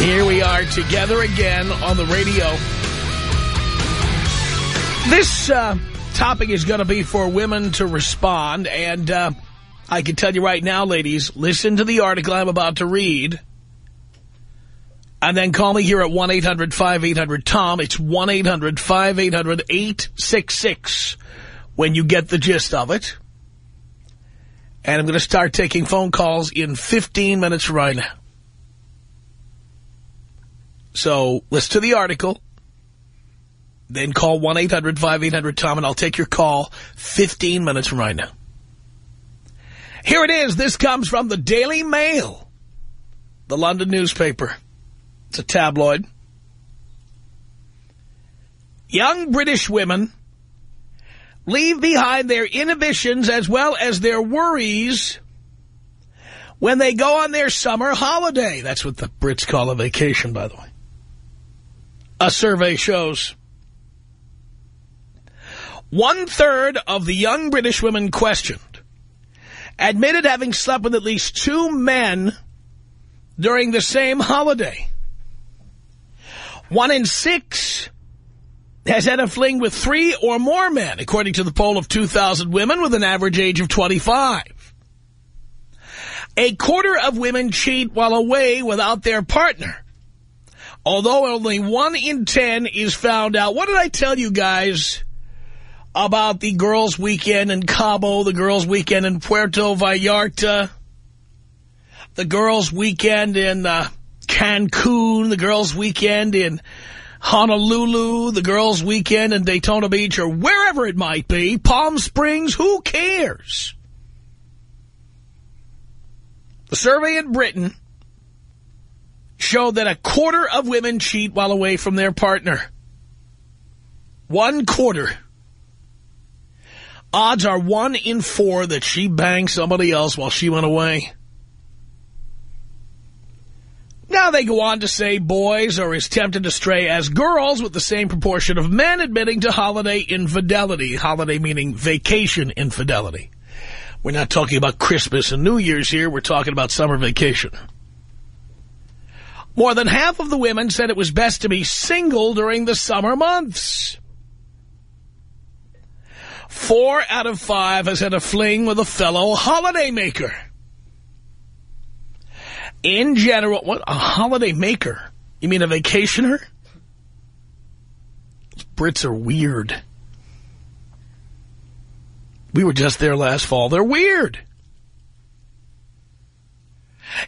Here we are together again on the radio. This uh, topic is going to be for women to respond, and uh, I can tell you right now, ladies, listen to the article I'm about to read, and then call me here at 1-800-5800-TOM. It's 1-800-5800-866 when you get the gist of it. And I'm going to start taking phone calls in 15 minutes right now. So listen to the article. Then call 1-800-5800-TOM and I'll take your call 15 minutes from right now. Here it is. This comes from the Daily Mail, the London newspaper. It's a tabloid. Young British women leave behind their inhibitions as well as their worries when they go on their summer holiday. That's what the Brits call a vacation, by the way. A survey shows one-third of the young British women questioned admitted having slept with at least two men during the same holiday. One in six has had a fling with three or more men, according to the poll of 2,000 women with an average age of 25. A quarter of women cheat while away without their partner. Although only one in ten is found out. What did I tell you guys about the girls' weekend in Cabo, the girls' weekend in Puerto Vallarta, the girls' weekend in uh, Cancun, the girls' weekend in Honolulu, the girls' weekend in Daytona Beach, or wherever it might be, Palm Springs, who cares? The survey in Britain showed that a quarter of women cheat while away from their partner. One quarter. Odds are one in four that she banged somebody else while she went away. Now they go on to say boys are as tempted to stray as girls with the same proportion of men admitting to holiday infidelity. Holiday meaning vacation infidelity. We're not talking about Christmas and New Year's here. We're talking about summer vacation. More than half of the women said it was best to be single during the summer months. Four out of five has had a fling with a fellow holiday maker. In general, what, a holiday maker? You mean a vacationer? Brits are weird. We were just there last fall. They're weird.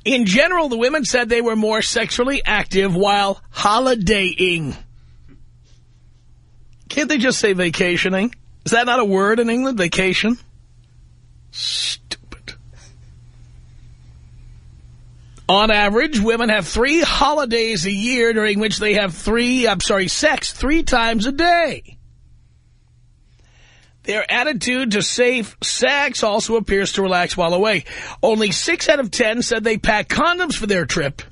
In general, the women said they were more sexually active while holidaying. Can't they just say vacationing? Is that not a word in England, vacation? Stupid. On average, women have three holidays a year during which they have three, I'm sorry, sex three times a day. Their attitude to safe sex also appears to relax while away. Only six out of ten said they pack condoms for their trip,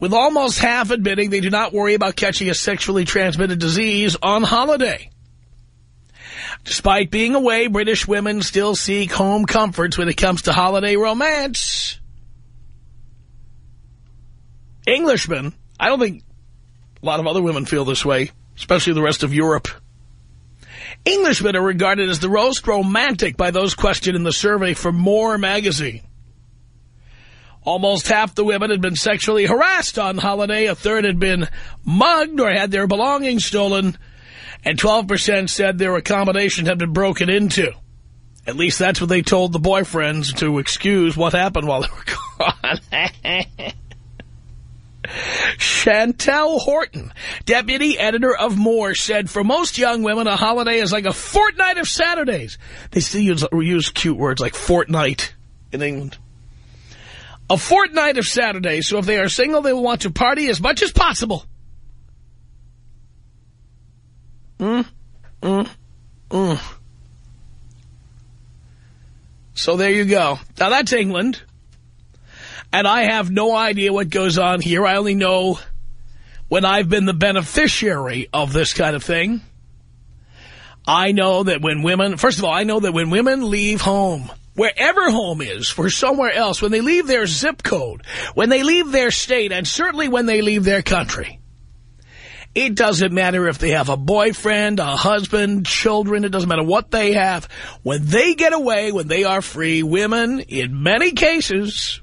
with almost half admitting they do not worry about catching a sexually transmitted disease on holiday. Despite being away, British women still seek home comforts when it comes to holiday romance. Englishmen, I don't think a lot of other women feel this way, especially the rest of Europe. Englishmen are regarded as the most romantic by those questioned in the survey for More magazine. Almost half the women had been sexually harassed on holiday. A third had been mugged or had their belongings stolen. And 12% said their accommodation had been broken into. At least that's what they told the boyfriends to excuse what happened while they were gone. Chantel Horton, deputy editor of More, said, for most young women, a holiday is like a fortnight of Saturdays. They still use, use cute words like fortnight in England. A fortnight of Saturdays, so if they are single, they will want to party as much as possible. Mm, mm, mm. So there you go. Now that's England. And I have no idea what goes on here. I only know when I've been the beneficiary of this kind of thing. I know that when women, first of all, I know that when women leave home, wherever home is, for somewhere else, when they leave their zip code, when they leave their state, and certainly when they leave their country, it doesn't matter if they have a boyfriend, a husband, children, it doesn't matter what they have. When they get away, when they are free, women, in many cases,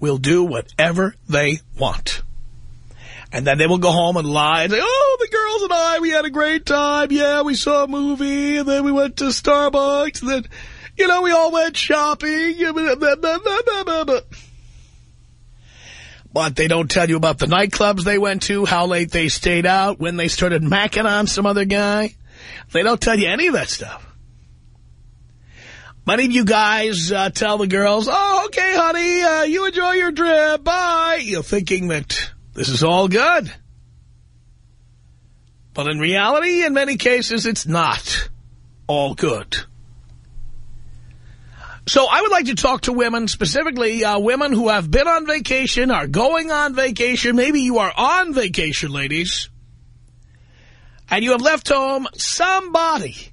will do whatever they want. And then they will go home and lie and say, oh, the girls and I, we had a great time. Yeah, we saw a movie, and then we went to Starbucks, and then, you know, we all went shopping. But they don't tell you about the nightclubs they went to, how late they stayed out, when they started macking on some other guy. They don't tell you any of that stuff. Many of you guys uh, tell the girls, oh, okay, honey, uh, you enjoy your trip, bye. You're thinking that this is all good. But in reality, in many cases, it's not all good. So I would like to talk to women, specifically uh, women who have been on vacation, are going on vacation. Maybe you are on vacation, ladies. And you have left home somebody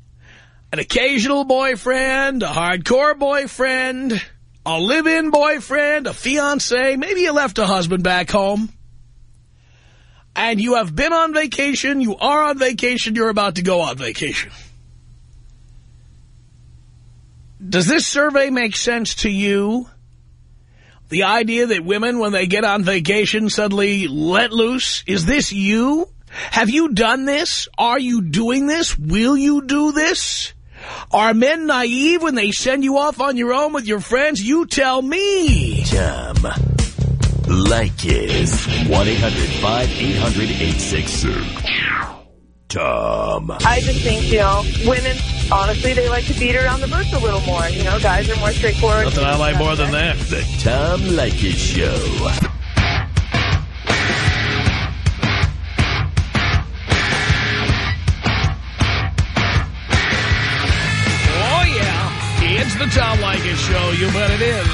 an occasional boyfriend, a hardcore boyfriend, a live-in boyfriend, a fiance. Maybe you left a husband back home. And you have been on vacation, you are on vacation, you're about to go on vacation. Does this survey make sense to you? The idea that women, when they get on vacation, suddenly let loose? Is this you? Have you done this? Are you doing this? Will you do this? Are men naive when they send you off on your own with your friends? You tell me. Tom Leykis. 1-800-5800-866. Tom. I just think, you know, women, honestly, they like to beat around the bush a little more. You know, guys are more straightforward. Nothing I like more than that. The Tom Leykis Show. The Tom Leykis Show. You bet it is.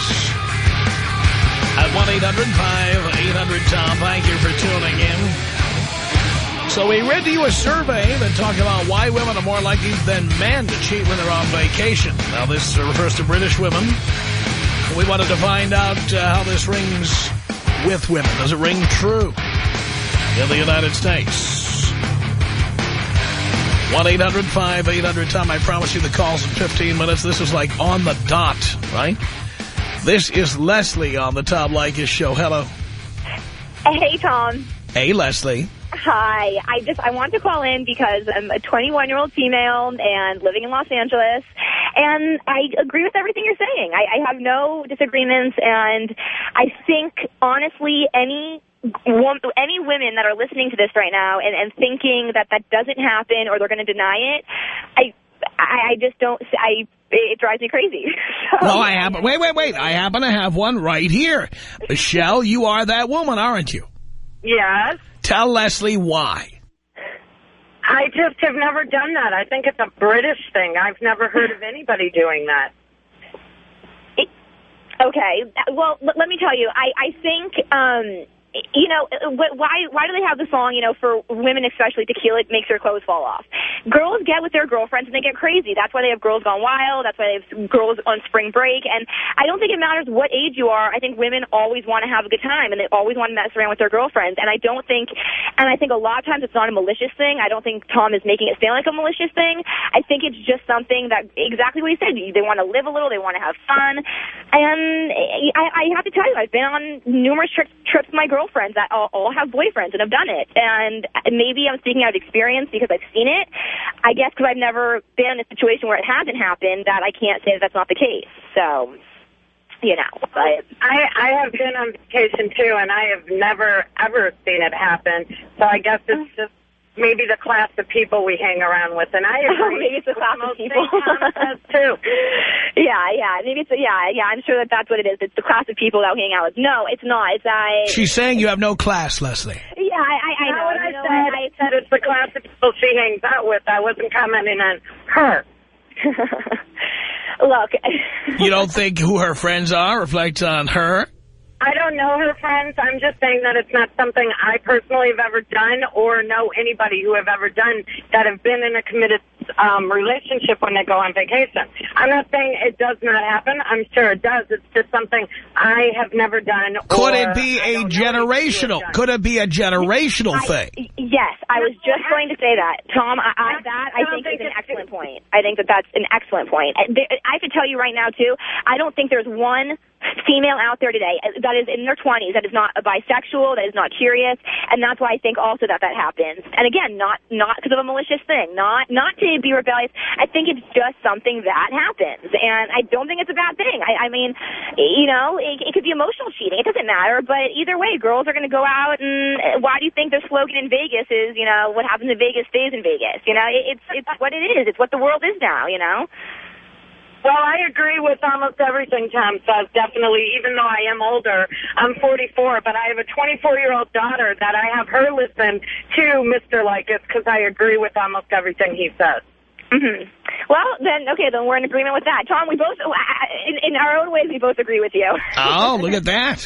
At 1-800-5800-TOM. Thank you for tuning in. So we read to you a survey that talked about why women are more likely than men to cheat when they're on vacation. Now, this refers to British women. We wanted to find out uh, how this rings with women. Does it ring true in the United States? 1-800-5800-TOM. I promise you the calls in 15 minutes. This is like on the dot, right? This is Leslie on the Tom Leykis show. Hello. Hey, Tom. Hey, Leslie. Hi. I just, I want to call in because I'm a 21-year-old female and living in Los Angeles. And I agree with everything you're saying. I, I have no disagreements. And I think, honestly, any any women that are listening to this right now and, and thinking that that doesn't happen or they're going to deny it, I, I, I just don't, I, it drives me crazy. So, well, I happen, wait, wait, wait. I happen to have one right here. Michelle, you are that woman, aren't you? Yes. Tell Leslie why. I just have never done that. I think it's a British thing. I've never heard of anybody doing that. Okay. Well, let me tell you, I, I think, um, you know, why why do they have the song, you know, for women especially, tequila makes your clothes fall off? Girls get with their girlfriends and they get crazy. That's why they have Girls Gone Wild. That's why they have girls on spring break. And I don't think it matters what age you are. I think women always want to have a good time and they always want to mess around with their girlfriends. And I don't think, and I think a lot of times it's not a malicious thing. I don't think Tom is making it sound like a malicious thing. I think it's just something that, exactly what he said, they want to live a little, they want to have fun. And I, I have to tell you, I've been on numerous trips, trips with my girlfriends that all, all have boyfriends and have done it. And maybe I'm speaking out of experience because I've seen it. I guess because I've never been in a situation where it hasn't happened that I can't say that that's not the case. So you know. But I I have been on vacation too, and I have never ever seen it happen. So I guess it's uh. just maybe the class of people we hang around with, and I agree. maybe it's the class of people too. Yeah, yeah, maybe it's yeah, yeah. I'm sure that that's what it is. It's the class of people that we hang out with. No, it's not. It's I. She's saying you have no class, Leslie. Yeah, I, I, I know. What I know said. I said it's the class of people she hangs out with. I wasn't commenting on her. Look. you don't think who her friends are reflects on her? I don't know her friends. I'm just saying that it's not something I personally have ever done or know anybody who have ever done that have been in a committed um, relationship when they go on vacation. I'm not saying it does not happen. I'm sure it does. It's just something I have never done. Could it be a generational? Could it be a generational I, thing? Yes, I was just going to say that. Tom, I, I, that I think is an excellent point. I think that that's an excellent point. I have to tell you right now, too, I don't think there's one female out there today uh, that is in their 20s that is not a bisexual, that is not curious, and that's why I think also that that happens. And again, not not because of a malicious thing, not not to be rebellious. I think it's just something that happens, and I don't think it's a bad thing. I, I mean, you know, it, it could be emotional cheating. It doesn't matter, but either way, girls are going to go out, and uh, why do you think their slogan in Vegas is, you know, what happens in Vegas stays in Vegas? You know, it, it's it's what it is. It's what the world is now. You know. Well, I agree with almost everything Tom says, definitely, even though I am older. I'm 44, but I have a 24-year-old daughter that I have her listen to Mr. Leykis because I agree with almost everything he says. Mm -hmm. Well, then, okay, then we're in agreement with that. Tom, we both, in, in our own ways, we both agree with you. Oh, look at that.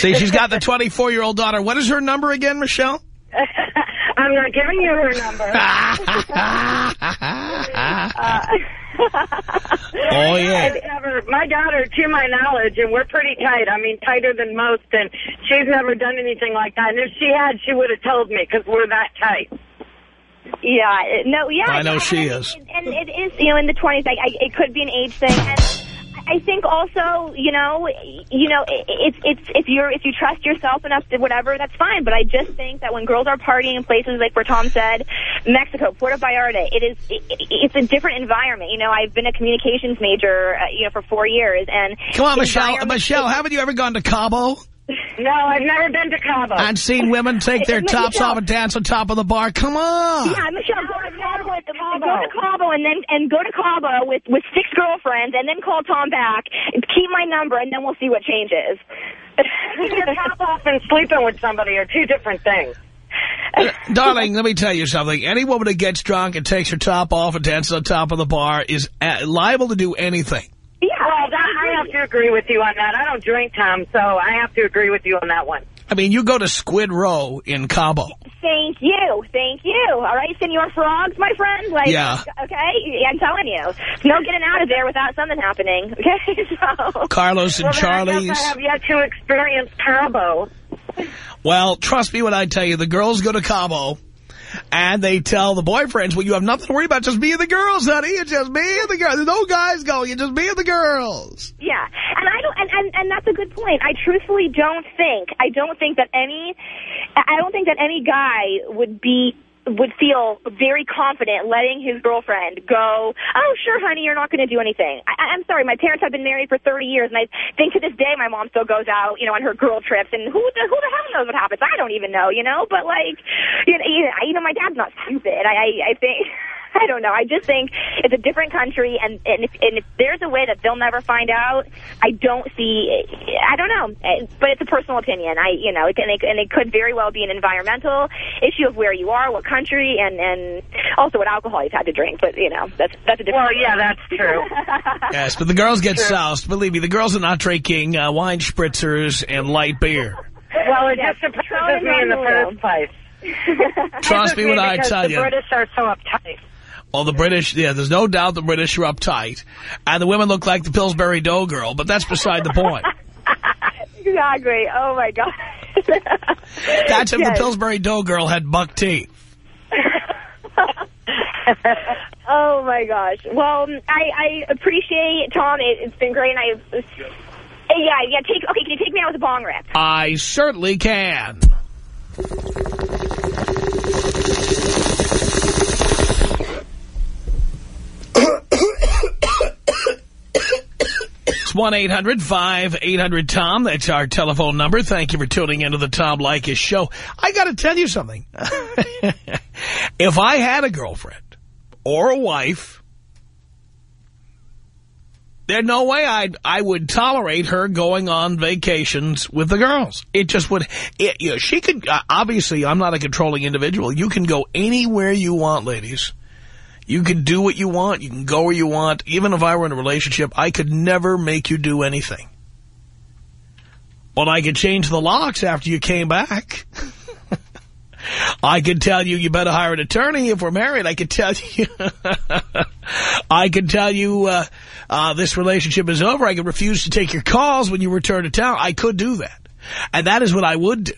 See, she's got the 24-year-old daughter. What is her number again, Michelle? I'm not giving you her number. uh, oh, yeah. Never, my daughter, to my knowledge, and we're pretty tight. I mean, tighter than most, and she's never done anything like that. And if she had, she would have told me because we're that tight. Yeah, no, yeah. I know yeah, she and, is. And it is, you know, in the 20s, I, I, it could be an age thing. And I think also, you know, you know, it's it's if you're if you trust yourself enough to whatever, that's fine. But I just think that when girls are partying in places like where Tom said, Mexico, Puerto Vallarta, it is it, it's a different environment. You know, I've been a communications major, uh, you know, for four years, and come on, Michelle, Michelle, haven't you ever gone to Cabo? No, I've never been to Cabo. I've seen women take their tops Michelle. off and dance on top of the bar. Come on. Yeah, Michelle, go to Cabo, go to Cabo and then and go to Cabo with with six girlfriends and then call Tom back. Keep my number and then we'll see what changes. Taking Your top off and sleeping with somebody are two different things. Uh, darling, let me tell you something. Any woman that gets drunk and takes her top off and dances on top of the bar is uh, liable to do anything. Yeah, well, that, I have to agree with you on that. I don't drink, Tom, so I have to agree with you on that one. I mean, you go to Squid Roe in Cabo. Thank you. Thank you. All right, Senor Frogs, my friend. Like, yeah. Okay, I'm telling you. No getting out of there without something happening. Okay, so. Carlos and well, Charlie's. I, I have yet to experience Cabo. Well, trust me when I tell you, the girls go to Cabo and they tell the boyfriends, well, you have nothing to worry about. Just me and the girls, honey. It's just me and the girls. There's no guys going. It's just me and the girls. Yeah. And I don't, and, and, and that's a good point. I truthfully don't think, I don't think that any, I don't think that any guy would be would feel very confident letting his girlfriend go, oh, sure, honey, you're not going to do anything. I, I'm sorry, my parents have been married for 30 years, and I think to this day my mom still goes out, you know, on her girl trips, and who the, who the hell knows what happens? I don't even know, you know, but, like, you know, you know my dad's not stupid. I, I, I think... I don't know. I just think it's a different country, and and if, and if there's a way that they'll never find out, I don't see. I don't know, but it's a personal opinion. I, you know, and it, and it could very well be an environmental issue of where you are, what country, and and also what alcohol you've had to drink. But you know, that's that's a different. Well, yeah, that's true. yes, but the girls get soused. Believe me, the girls are not drinking uh, wine spritzers and light beer. Well, it just surprises me in the first place. Trust me when I tell you. The British are so uptight. Well, the British, yeah, there's no doubt the British are uptight. And the women look like the Pillsbury Dough girl, but that's beside the point. exactly. Oh, my God. that's if yes. the Pillsbury Dough girl had buck teeth. oh, my gosh. Well, I, I appreciate, Tom, it, has been great. And I, yeah, yeah, take, okay, can you take me out with a bong rip? I certainly can. It's 1-800-5800-TOM. That's our telephone number. Thank you for tuning into the Tom Leykis show. I got to tell you something. if I had a girlfriend or a wife, there's no way I'd, I would tolerate her going on vacations with the girls. It just would, it, you know, she could, uh, obviously I'm not a controlling individual. You can go anywhere you want, ladies. You can do what you want. You can go where you want. Even if I were in a relationship, I could never make you do anything. But I could change the locks after you came back. I could tell you you better hire an attorney if we're married. I could tell you, I could tell you uh, uh, this relationship is over. I could refuse to take your calls when you return to town. I could do that. And that is what I would do.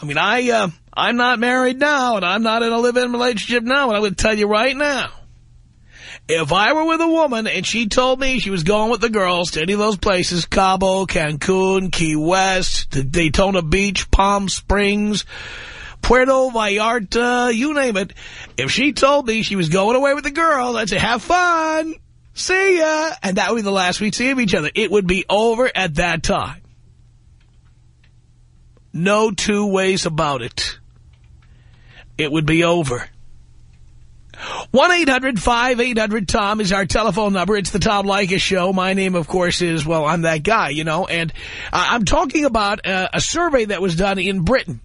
I mean, I, uh, I'm not married now, and I'm not in a live-in relationship now, and I'm going to tell you right now, if I were with a woman and she told me she was going with the girls to any of those places, Cabo, Cancun, Key West, Daytona Beach, Palm Springs, Puerto Vallarta, you name it, if she told me she was going away with the girls, I'd say, have fun, see ya, and that would be the last we'd see of each other. It would be over at that time. No two ways about it. It would be over. 1-800-5800-TOM is our telephone number. It's the Tom Leykis Show. My name, of course, is, well, I'm that guy, you know. And I'm talking about uh, a survey that was done in Britain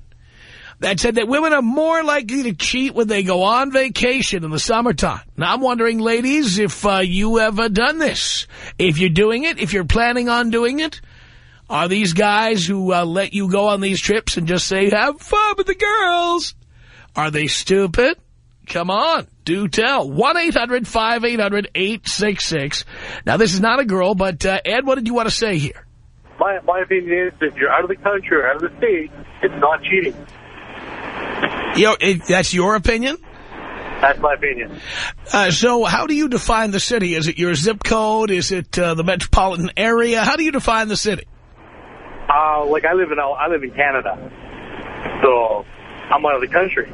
that said that women are more likely to cheat when they go on vacation in the summertime. Now, I'm wondering, ladies, if uh, you have done this. If you're doing it, if you're planning on doing it, are these guys who uh, let you go on these trips and just say, have fun with the girls? Are they stupid? Come on, do tell. 1-800-5800-866. Now, this is not a girl, but uh, Ed, what did you want to say here? My, my opinion is if you're out of the country or out of the state, it's not cheating. You know, it, that's your opinion? That's my opinion. Uh, so how do you define the city? Is it your zip code? Is it uh, the metropolitan area? How do you define the city? Uh, like I live in I live in Canada, so I'm out of the country.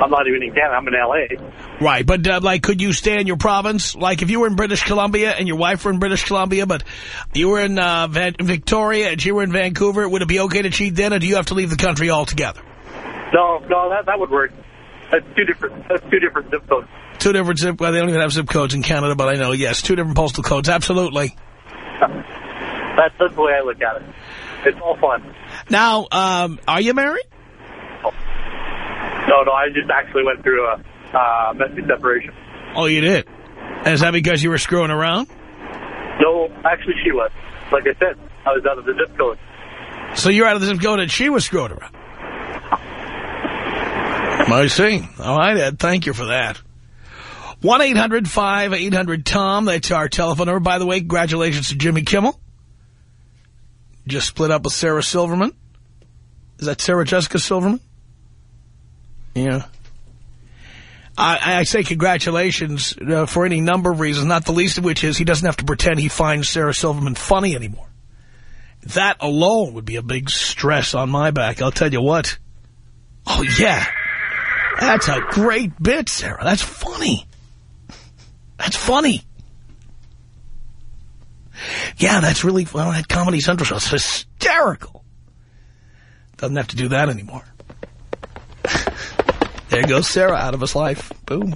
I'm not even in Canada. I'm in L.A. Right, but uh, like, could you stay in your province? Like, if you were in British Columbia and your wife were in British Columbia, but you were in uh, Victoria and she were in Vancouver, would it be okay to cheat then, or do you have to leave the country altogether? No, no, that that would work. That's two different. That's two different zip codes. Two different zip. Well, they don't even have zip codes in Canada, but I know. Yes, two different postal codes. Absolutely. That's, that's the way I look at it. It's all fun. Now, um, are you married? Oh. No, no, I just actually went through a uh, messy separation. Oh, you did? And is that because you were screwing around? No, actually she was. Like I said, I was out of the zip code. So you're out of the zip code and she was screwing around? I see. All right, Ed, thank you for that. 1-800-5800-TOM, that's our telephone number. By the way, congratulations to Jimmy Kimmel. Just split up with Sarah Silverman. Is that Sarah Jessica Silverman? Yeah. I, I say congratulations uh, for any number of reasons, not the least of which is he doesn't have to pretend he finds Sarah Silverman funny anymore. That alone would be a big stress on my back, I'll tell you what. Oh, yeah. That's a great bit, Sarah. That's funny. That's funny. Yeah, that's really, well, that Comedy Central show is hysterical. Doesn't have to do that anymore. There goes Sarah out of his life. Boom.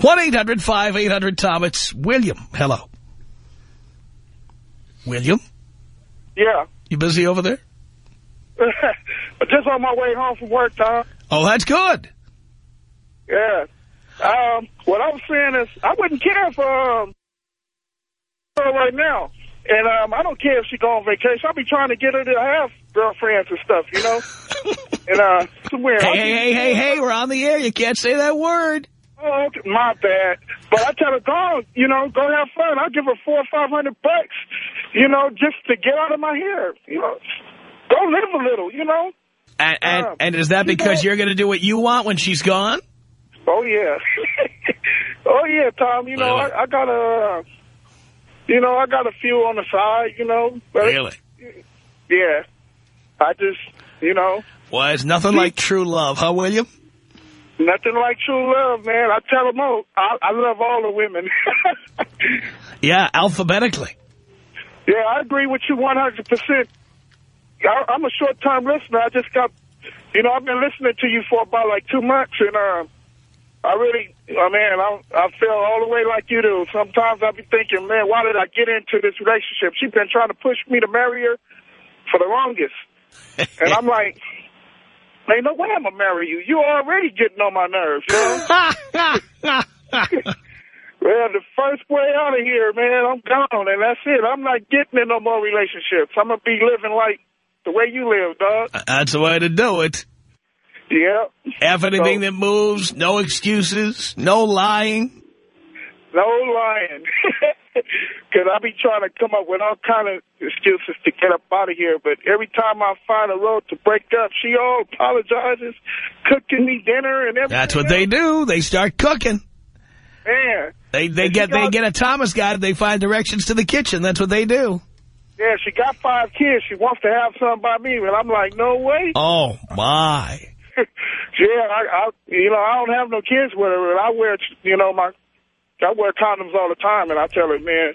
1-800-5800-TOM. It's William. Hello. William? Yeah. You busy over there? Just on my way home from work, Tom. Oh, that's good. Yeah. Um, what I'm saying is, I wouldn't care for um, her right now. And um, I don't care if she go on vacation. I'll be trying to get her to have girlfriends and stuff, you know? and uh, somewhere. Hey, hey, hey, hey, hey, we're on the air. You can't say that word. Oh, okay, my bad. But I tell her, go, you know, go have fun. I'll give her four or five hundred bucks, you know, just to get out of my hair. You know, go live a little, you know. And, and, Um, and is that you because know- you're going to do what you want when she's gone? Oh yeah, oh yeah, Tom. You know? I, I got a, uh, you know, I got a few on the side. You know, but Really? yeah, I just, you know, Well, it's nothing like true love, huh, William? nothing like true love, man. I tell them all, I, I love all the women. Yeah, alphabetically. Yeah, I agree with you 100%. I, I'm a short-time listener. I just got, you know, I've been listening to you for about like two months, and uh, I really, oh, man, I, I feel all the way like you do. Sometimes I be thinking, man, why did I get into this relationship? She's been trying to push me to marry her for the longest. and I'm like, ain't no way I'm going to marry you. You already getting on my nerves, you know? Well, the first way out of here, man, I'm gone, and that's it. I'm not getting in no more relationships. I'm going to be living like the way you live, dog. That's the way to do it. Yeah. F anything So- that moves, no excuses, no lying. No lying. Because I be trying to come up with all kind of excuses to get up out of here. But every time I find a road to break up, she all apologizes, cooking me dinner and everything. That's what they do. They start cooking. Man. They they And get she they got- get a Thomas guide. They find directions to the kitchen. That's what they do. Yeah, she got five kids. She wants to have some by me. And I'm like, no way. Oh my! yeah, I, I, you know, I don't have no kids with her, and I wear, you know, my, I wear condoms all the time, and I tell her, man,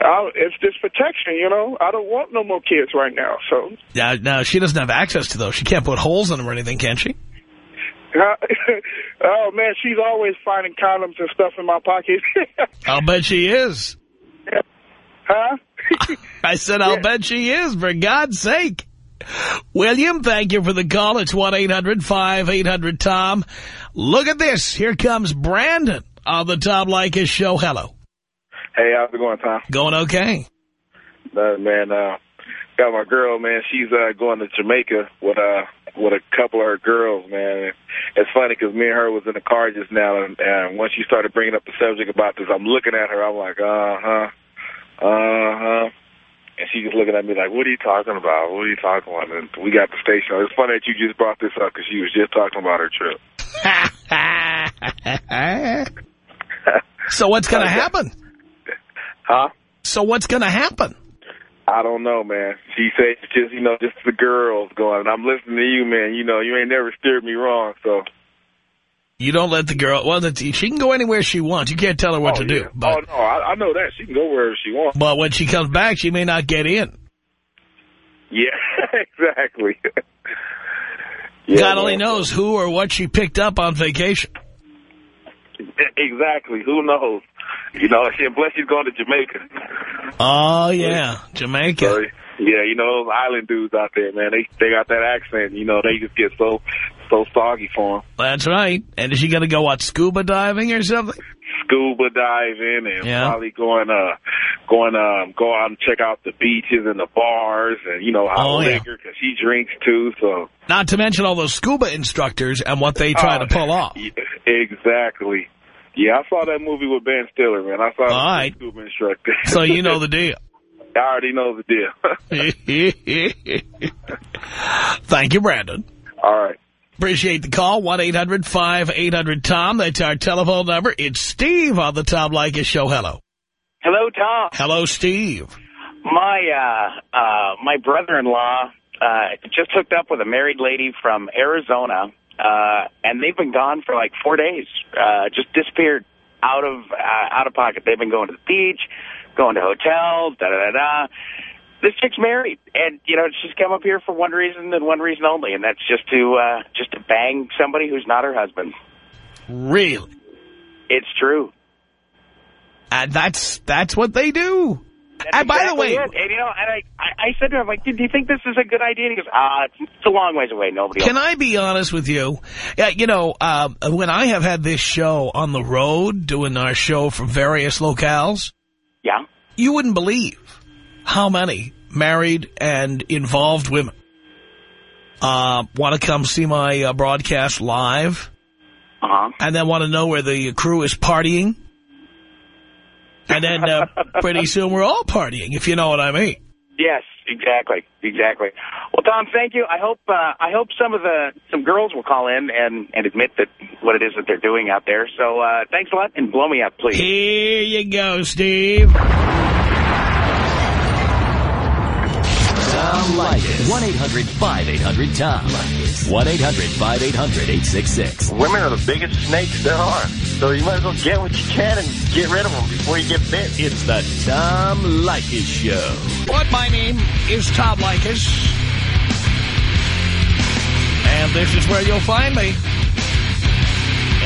I, it's just protection, you know. I don't want no more kids right now, so. Now, now she doesn't have access to those. She can't put holes in them or anything, can she? oh man, she's always finding condoms and stuff in my pocket. I'll bet she is. huh? I said, I'll bet she is, for God's sake. William, thank you for the call. It's 1-800-5800-TOM. Look at this. Here comes Brandon on the Tom Leykis show. Hello. Hey, how's it going, Tom? Going okay? Uh, man, uh, got my girl, man. She's uh, going to Jamaica with uh, with a couple of her girls, man. It's funny because me and her was in the car just now, and, and when she started bringing up the subject about this, I'm looking at her. I'm like, uh huh, uh huh. And she just looking at me like, what are you talking about? What are you talking about? And we got the station. It's funny that you just brought this up because she was just talking about her trip. so what's going to happen? Huh? So what's going to happen? I don't know, man. She said it's just, you know, just the girls going. And I'm listening to you, man. You know, you ain't never steered me wrong, so. You don't let the girl, well, the, she can go anywhere she wants. You can't tell her what oh, to do. But, oh, no, I, I know that. She can go wherever she wants. but when she comes back, she may not get in. Yeah, exactly. yeah, God only knows who or what she picked up on vacation. Exactly. Who knows? You know, she, plus she's going to Jamaica. Oh, yeah, Jamaica. So, yeah, you know, those island dudes out there, man, they they got that accent. You know, they just get so so soggy for them. That's right. And is she going to go, what, scuba diving or something? Scuba diving and Yeah. probably going uh going um go out and check out the beaches and the bars and you know Oh, yeah. because she drinks too. So Not to mention all those scuba instructors and what they try Oh, to pull off. yeah, exactly. Yeah, I saw that movie with Ben Stiller, man. I saw All right. scuba instructor. So you know the deal. I already know the deal. Thank you, Brandon. All right. Appreciate the call. 1-800-5800-TOM. That's our telephone number. It's Steve on the Tom Leykis Show. Hello. Hello, Tom. Hello, Steve. My uh, uh, my brother-in-law uh, just hooked up with a married lady from Arizona, uh, and they've been gone for like four days. Uh, just disappeared out of uh, out of pocket. They've been going to the beach, going to hotels, da da da da. This chick's married, and you know she's come up here for one reason and one reason only, and that's just to uh, just to bang somebody who's not her husband. Really? It's true. And that's that's what they do. That's and by the way, it. and you know, and I, I, I said to him, like, do you think this is a good idea? And he goes, ah, it's, it's a long ways away. Nobody. Can else. I be honest with you? Yeah, you know, uh, when I have had this show on the road, doing our show from various locales, Yeah. you wouldn't believe how many married and involved women uh, want to come see my uh, broadcast live Uh huh. and then want to know where the crew is partying. And then uh, pretty soon we're all partying, if you know what I mean. Yes, exactly, exactly. Well, Tom, thank you. I hope uh, I hope some of the some girls will call in and and admit that what it is that they're doing out there. So uh, thanks a lot, and blow me up, please. Here you go, Steve. Tom Leykis. 1-800-5800-TOM. 1-800-5800-866. Women are the biggest snakes there are. So you might as well get what you can and get rid of them before you get bit. It's the Tom Leykis Show. What my name is Tom Leykis. And this is where you'll find me.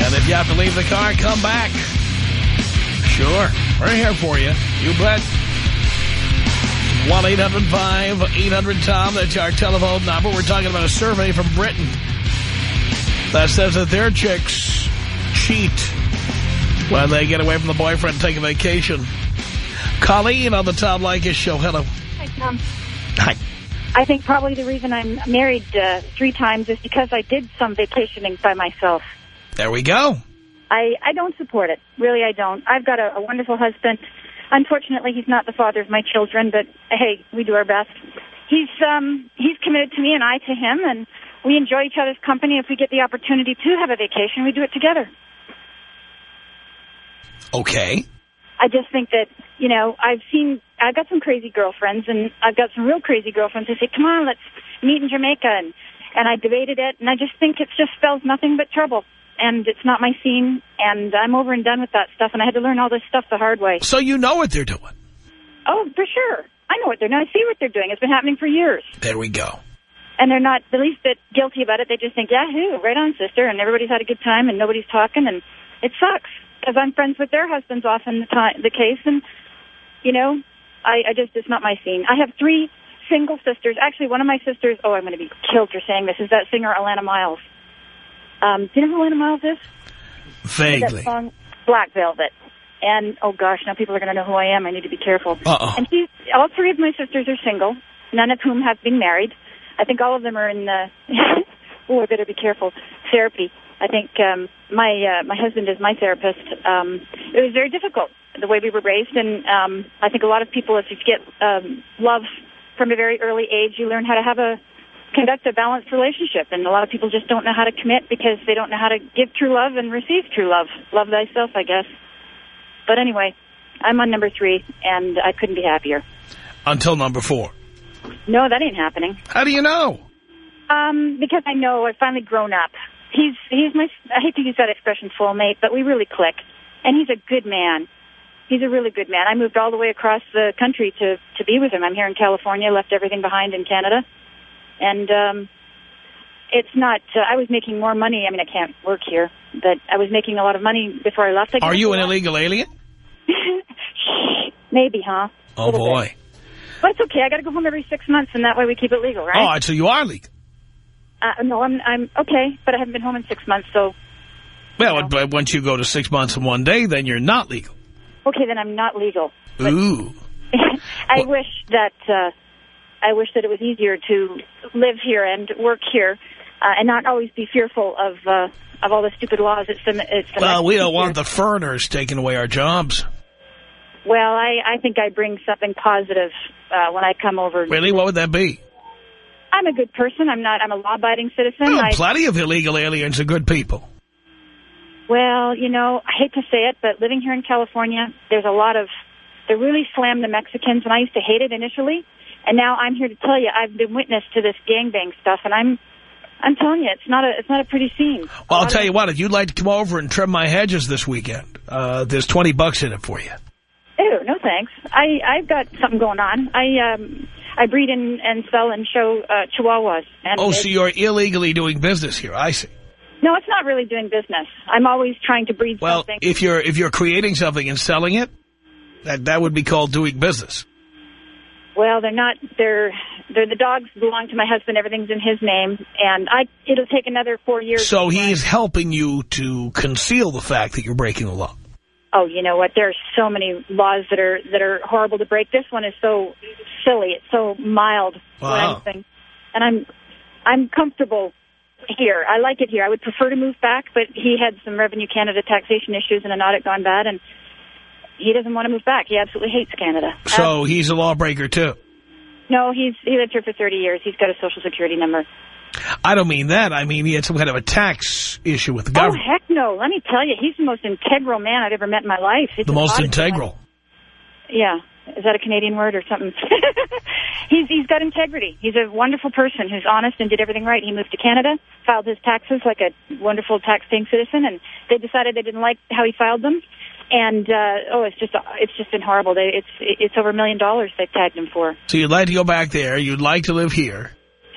And if you have to leave the car, come back. Sure, we're here for you. You bet. 1-800-5800-TOM. That's our telephone number. We're talking about a survey from Britain that says that their chicks cheat when they get away from the boyfriend and take a vacation. Colleen on the Tom Leykis show. Hello. Hi, Tom. Hi. I think probably the reason I'm married uh, three times is because I did some vacationing by myself. There we go. I, I don't support it. Really, I don't. I've got a, a wonderful husband. Unfortunately, he's not the father of my children, but hey, we do our best. He's um he's committed to me and I to him, and we enjoy each other's company. If we get the opportunity to have a vacation, we do it together. Okay. I just think that, you know, I've seen, I've got some crazy girlfriends, and I've got some real crazy girlfriends who say, come on, let's meet in Jamaica. And, and I debated it, and I just think it just spells nothing but trouble. And it's not my scene, and I'm over and done with that stuff, and I had to learn all this stuff the hard way. So you know what they're doing. Oh, for sure. I know what they're doing. I see what they're doing. It's been happening for years. There we go. And they're not the least bit guilty about it. They just think, yahoo, right on, sister, and everybody's had a good time, and nobody's talking, and it sucks. Because I'm friends with their husbands often the, time, the case, and, you know, I, I just, it's not my scene. I have three single sisters. Actually, one of my sisters, oh, I'm going to be killed for saying this, is that singer Alannah Myles. Um, do you know who Alannah Myles is? Vaguely. That song, Black Velvet. And, oh gosh, now people are going to know who I am. I need to be careful. Uh-oh. And she's, all three of my sisters are single, none of whom have been married. I think all of them are in, the, oh, I better be careful, therapy. I think um, my uh, my husband is my therapist. Um, it was very difficult the way we were raised, and um, I think a lot of people, if you get um, love from a very early age, you learn how to have a conduct a balanced relationship. And a lot of people just don't know how to commit because they don't know how to give true love and receive true love. Love thyself, I guess. But anyway, I'm on number three, and I couldn't be happier. Until number four. No, that ain't happening. How do you know? Um, because I know I've finally grown up. He's he's my I hate to use that expression soulmate, but we really click. And he's a good man. He's a really good man. I moved all the way across the country to to be with him. I'm here in California, left everything behind in Canada. And um it's not uh, I was making more money. I mean, I can't work here, but I was making a lot of money before I left. I Are you an illegal alien? Maybe, huh? Oh, boy. bit. But it's okay. I got to go home every six months, and that way we keep it legal, Oh, right? all right, so you are legal. Uh, no, I'm I'm okay, but I haven't been home in six months, so Well, but once you go to six months and one day, then you're not legal. okay, then I'm not legal. Ooh. I wish that uh, I wish that it was easier to live here and work here, uh, and not always be fearful of uh, of all the stupid laws. It's the, it's the Well, we don't want the foreigners taking away our jobs. Well, I I think I bring something positive uh, when I come over. Really? What would that be? I'm a good person. I'm not. I'm a law-abiding citizen. Well, I, plenty of illegal aliens are good people. Well, you know, I hate to say it, but living here in California, there's a lot of, they really slam the Mexicans, and I used to hate it initially, and now I'm here to tell you I've been witness to this gangbang stuff, and I'm, I'm telling you, it's not a, it's not a pretty scene. Well, I'll tell you what, if you'd like to come over and trim my hedges this weekend, uh, there's 20 bucks in it for you. Ew, no thanks. I, I've got something going on. I, um, I breed and, and sell and show uh, chihuahuas. And Oh, so you're illegally doing business here. I see. No, it's not really doing business. I'm always trying to breed Well, something. if you're if you're creating something and selling it, that that would be called doing business. Well, they're not. They're they're the dogs belong to my husband. Everything's in his name, and I. It'll take another four years. So he's helping you to conceal the fact that you're breaking the law. Oh, you know what? There's so many laws that are that are horrible to break. This one is so silly. It's so mild. Wow. I'm. And I'm I'm comfortable here. I like it here. I would prefer to move back, but he had some Revenue Canada taxation issues and an audit gone bad, and he doesn't want to move back. He absolutely hates Canada. So he's a lawbreaker too. No, he's he lived here for 30 years. He's got a social security number. I don't mean that. I mean he had some kind of a tax issue with the government. Oh government. heck no! Let me tell you, he's the most integral man I've ever met in my life. It's the most integral. Yeah, is that a Canadian word or something? he's he's got integrity. He's a wonderful person who's honest and did everything right. He moved to Canada, filed his taxes like a wonderful tax-paying citizen, and they decided they didn't like how he filed them. And uh, oh, it's just it's just been horrible. They, it's it's over a million dollars they've tagged him for. So you'd like to go back there. You'd like to live here.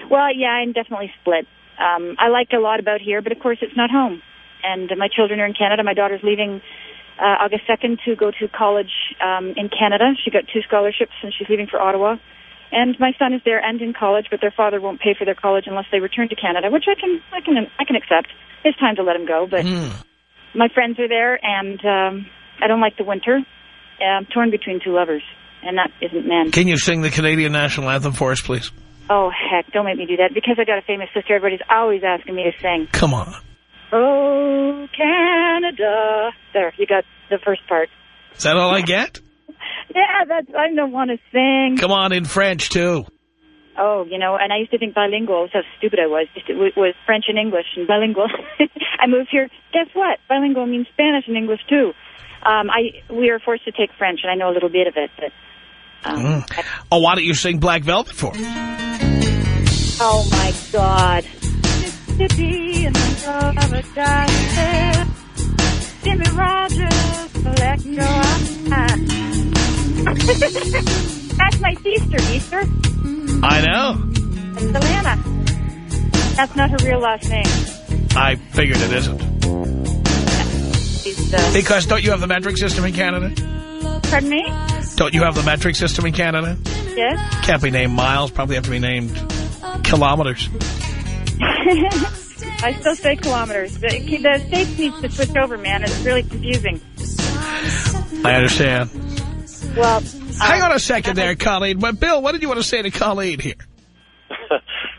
Well, yeah, I'm definitely split. Um, I like a lot about here, but of course it's not home. And my children are in Canada. My daughter's leaving uh, August 2nd to go to college um, in Canada. She got two scholarships and she's leaving for Ottawa. And my son is there and in college, but their father won't pay for their college unless they return to Canada, which I can I can I can accept. It's time to let him go, but my friends are there, and um, I don't like the winter. I'm torn between two lovers, and that isn't men. Can you sing the Canadian national anthem for us, please? Oh, heck, don't make me do that. Because I got a famous sister, everybody's always asking me to sing. Come on. Oh, Canada. There, you got the first part. Is that all I get? Yeah, that's, I don't want to sing. Come on in French, too. Oh, you know, and I used to think bilingual was how stupid I was. Just, it was French and English and bilingual. I moved here. Guess what? Bilingual means Spanish and English, too. Um, I We are forced to take French, and I know a little bit of it, but... Um, Mm. Oh, why don't you sing Black Velvet for us? Oh, my God. Mississippi and the love of a. Jimmie Rodgers, Victrola. That's my sister, Easter. I know. It's Atlanta. That's not her real last name. I figured it isn't. Uh, Because don't you have the metric system in Canada? pardon me? Don't you have the metric system in Canada? Yes? Can't be named miles, probably have to be named kilometers. I still say kilometers. The, the states needs to switch over, man. It's really confusing. I understand. Well, Hang on a second there, Colleen. But Bill, what did you want to say to Colleen here?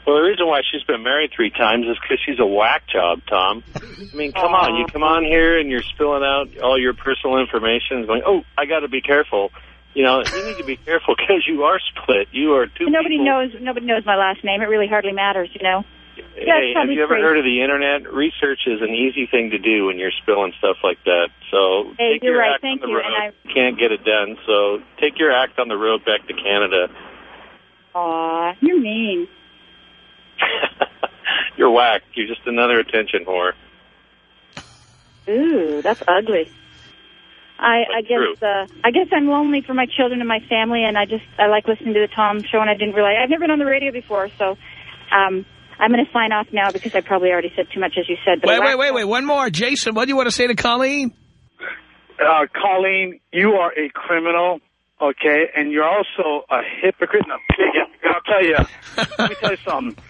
Well, the reason why she's been married three times is because she's a whack job, Tom. I mean, come on. You come on here and you're spilling out all your personal information going, oh, I got to be careful. You know, you need to be careful because you are split. You are two nobody people. knows. Nobody knows my last name. It really hardly matters, you know. Yeah, Hey, have you ever crazy. heard of the Internet? Research is an easy thing to do when you're spilling stuff like that. So Hey, take you're your right. act Thank on the you, road. and You can't get it done. So take your act on the road back to Canada. Aw, you're mean. You're whack. You're just another attention whore. Ooh, that's ugly. I, I guess uh, I guess I'm lonely for my children and my family, and I just I like listening to the Tom show, and I didn't realize I've never been on the radio before, so um, I'm going to sign off now because I probably already said too much, as you said. But Wait, wait, wait, wait. One more. Jason, what do you want to say to Colleen? Uh, Colleen, you are a criminal, okay, and you're also a hypocrite and a bigot. I'll tell you. let me tell you something.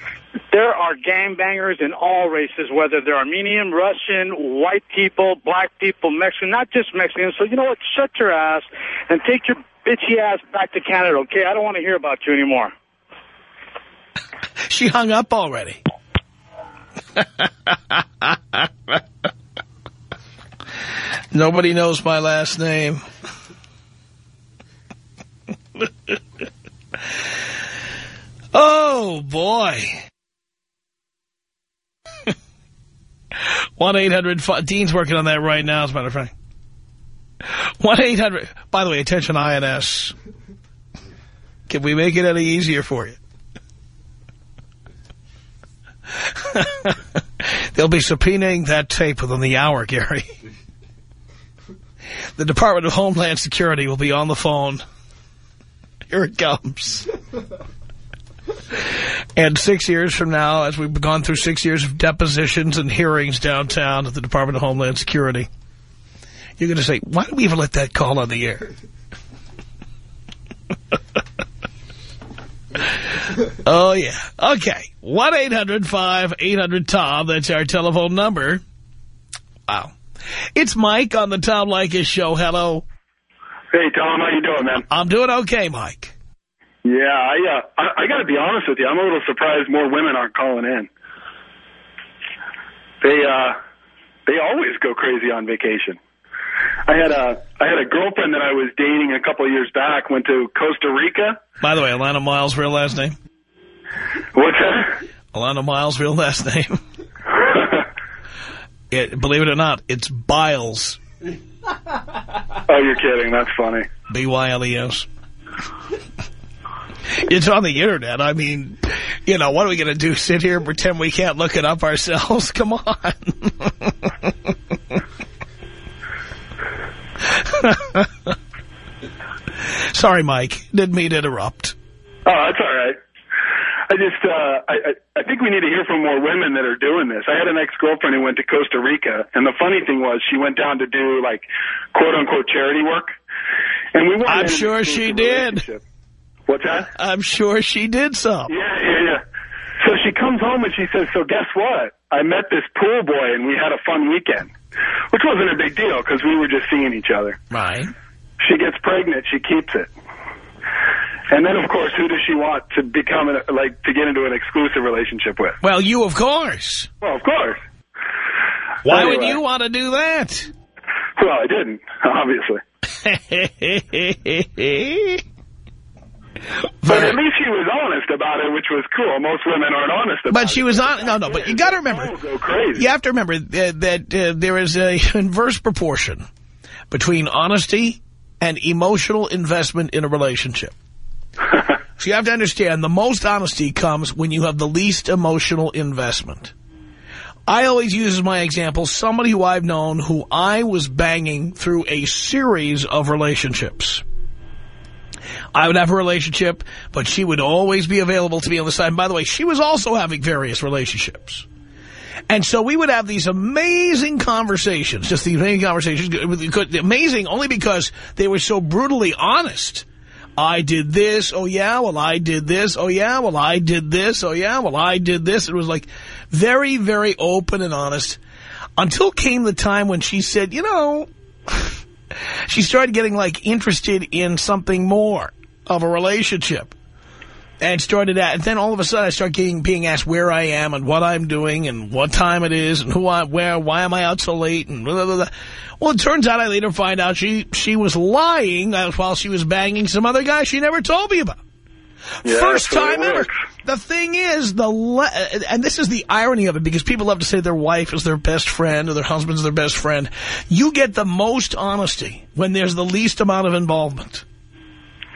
There are gangbangers in all races, whether they're Armenian, Russian, white people, black people, Mexican, not just Mexicans. So you know what? Shut your ass and take your bitchy ass back to Canada, okay? I don't want to hear about you anymore. She hung up already. Nobody knows my last name. oh, boy. 1-800... Dean's working on that right now, as a matter of fact. 1-800... By the way, attention INS. Can we make it any easier for you? They'll be subpoenaing that tape within the hour, Gary. The Department of Homeland Security will be on the phone Here it comes. And six years from now, as we've gone through six years of depositions and hearings downtown at the Department of Homeland Security, you're going to say, why did we even let that call on the air? oh, yeah. Okay. 1-800-5800-TOM. That's our telephone number. Wow. It's Mike on the Tom Leykis show. Hello. Hey, Tom. How you doing, man? I'm doing okay, Mike. Yeah, I, uh, I, I got to be honest with you. I'm a little surprised more women aren't calling in. They, uh, they always go crazy on vacation. I had a, I had a girlfriend that I was dating a couple of years back. Went to Costa Rica. By the way, Alannah Myles' real last name? What's that? Alannah Myles' real last name? it, believe it or not, it's Byles. Oh, you're kidding. That's funny. B-Y-L-E-S. It's on the internet. I mean, you know, what are we going to do? Sit here and pretend we can't look it up ourselves? Come on. Sorry, Mike. Didn't mean to interrupt. Oh, that's all right. I just, uh, I, I think we need to hear from more women that are doing this. I had an ex-girlfriend who went to Costa Rica, and the funny thing was she went down to do, like, quote-unquote charity work. And we I'm sure she did. What's that? I'm sure she did so. Yeah, yeah, yeah. So she comes home and she says, so guess what? I met this pool boy and we had a fun weekend, which wasn't a big deal because we were just seeing each other. Right. She gets pregnant. She keeps it. And then, of course, who does she want to become, an, like, to get into an exclusive relationship with? Well, you, of course. Well, of course. Why would you want to do that? Well, I didn't, obviously. But at least she was honest about it, which was cool. Most women aren't honest about it. But she was on. No, no. But you got to remember. Go crazy. You have to remember that, that uh, there is a inverse proportion between honesty and emotional investment in a relationship. so you have to understand the most honesty comes when you have the least emotional investment. I always use as my example somebody who I've known who I was banging through a series of relationships. I would have a relationship, but she would always be available to me on the side. And by the way, she was also having various relationships. And so we would have these amazing conversations, just these amazing conversations, amazing only because they were so brutally honest. I did this, oh yeah, well I did this, oh yeah, well I did this, oh yeah, well I did this. It was like very, very open and honest until came the time when she said, you know, she started getting like interested in something more of a relationship. And started at, and then all of a sudden I start getting, being asked where I am and what I'm doing and what time it is and who I, where, why am I out so late and blah, blah, blah. Well, it turns out I later find out she, she was lying while she was banging some other guy she never told me about. Yeah, First that's the way it time ever. The thing is, the le and this is the irony of it, because people love to say their wife is their best friend or their husband's their best friend. You get the most honesty when there's the least amount of involvement.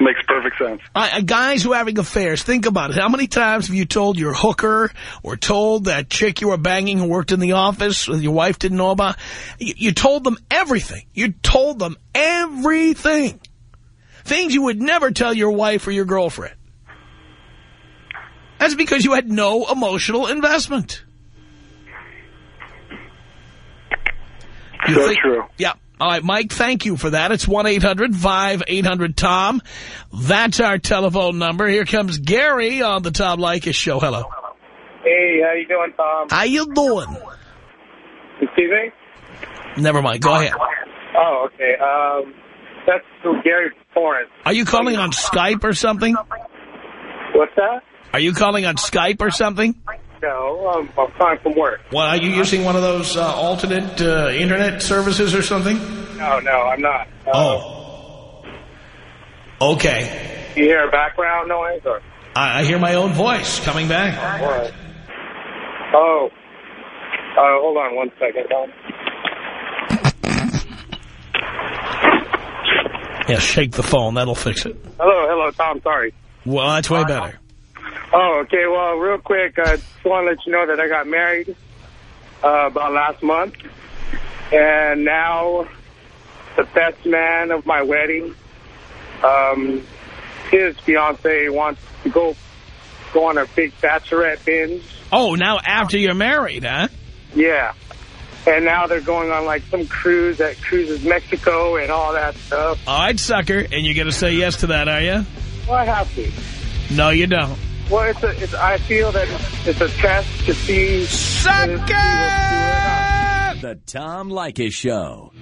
Makes perfect sense. Uh, guys who are having affairs, think about it. How many times have you told your hooker or told that chick you were banging who worked in the office that your wife didn't know about? You, you told them everything. You told them everything. Things you would never tell your wife or your girlfriend. That's because you had no emotional investment. You So think- true. Yeah. All right, Mike, thank you for that. It's 1-800-5800-TOM. That's our telephone number. Here comes Gary on the Tom Leykis show. Hello. Hey, how you doing, Tom? How you doing? Excuse me? Never mind. Go ahead. Oh, okay. Um, that's through Gary Torrance. Are you calling on Skype or something? What's that? Are you calling on Skype or something? No, um, I'm calling from work. What, are you using one of those uh, alternate uh, internet services or something? No, no, I'm not. Uh, Oh. Okay. You hear a background noise or I, I hear my own voice coming back. what? Oh. Uh, hold on one second, Tom. Yeah, shake the phone. That'll fix it. Hello, hello, Tom. Sorry. Well, that's way better. Oh, okay. Well, real quick, I just want to let you know that I got married uh, about last month, and now the best man of my wedding um, his fiance wants to go go on a big bachelorette binge. Oh, now after you're married, huh? Yeah. And now they're going on like some cruise that cruises Mexico and all that stuff. All right, sucker. And you're going to say yes to that, are you? Well, I have to. No, you don't. Well, it's a, it's, I feel that it's a test to see... Sucker! The Tom Leykis Show.